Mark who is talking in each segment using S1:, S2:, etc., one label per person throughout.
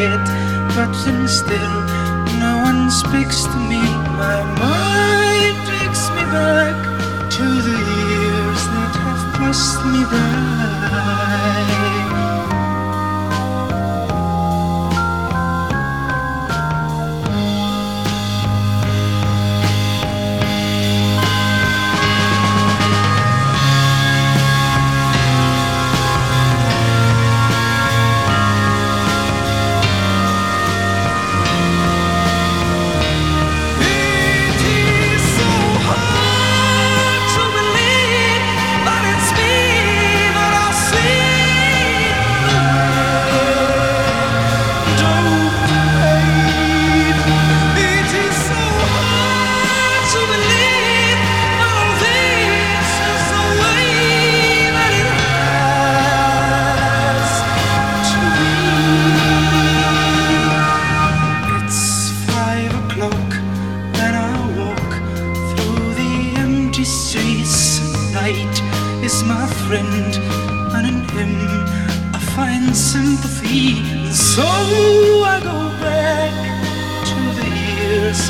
S1: head, but then still no one speaks to me. My mind
S2: is
S1: my friend, and in him I find sympathy. And so I go back to the years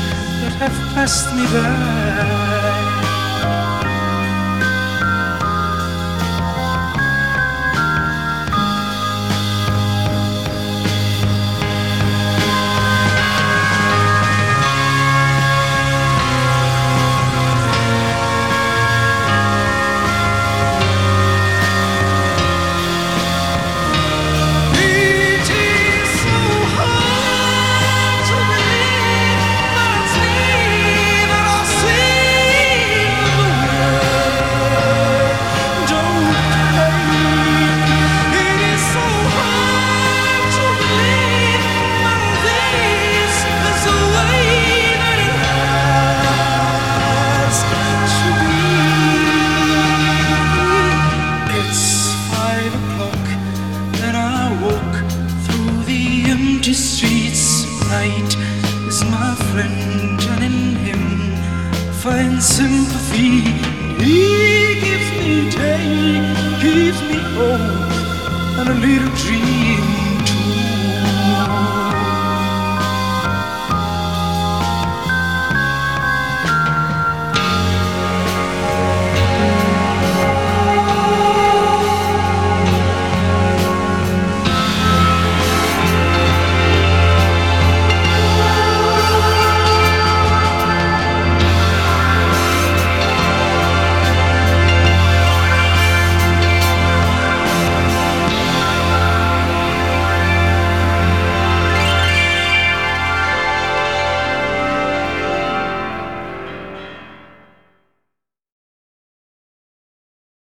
S1: that have passed me by. is my friend, and in him find sympathy. He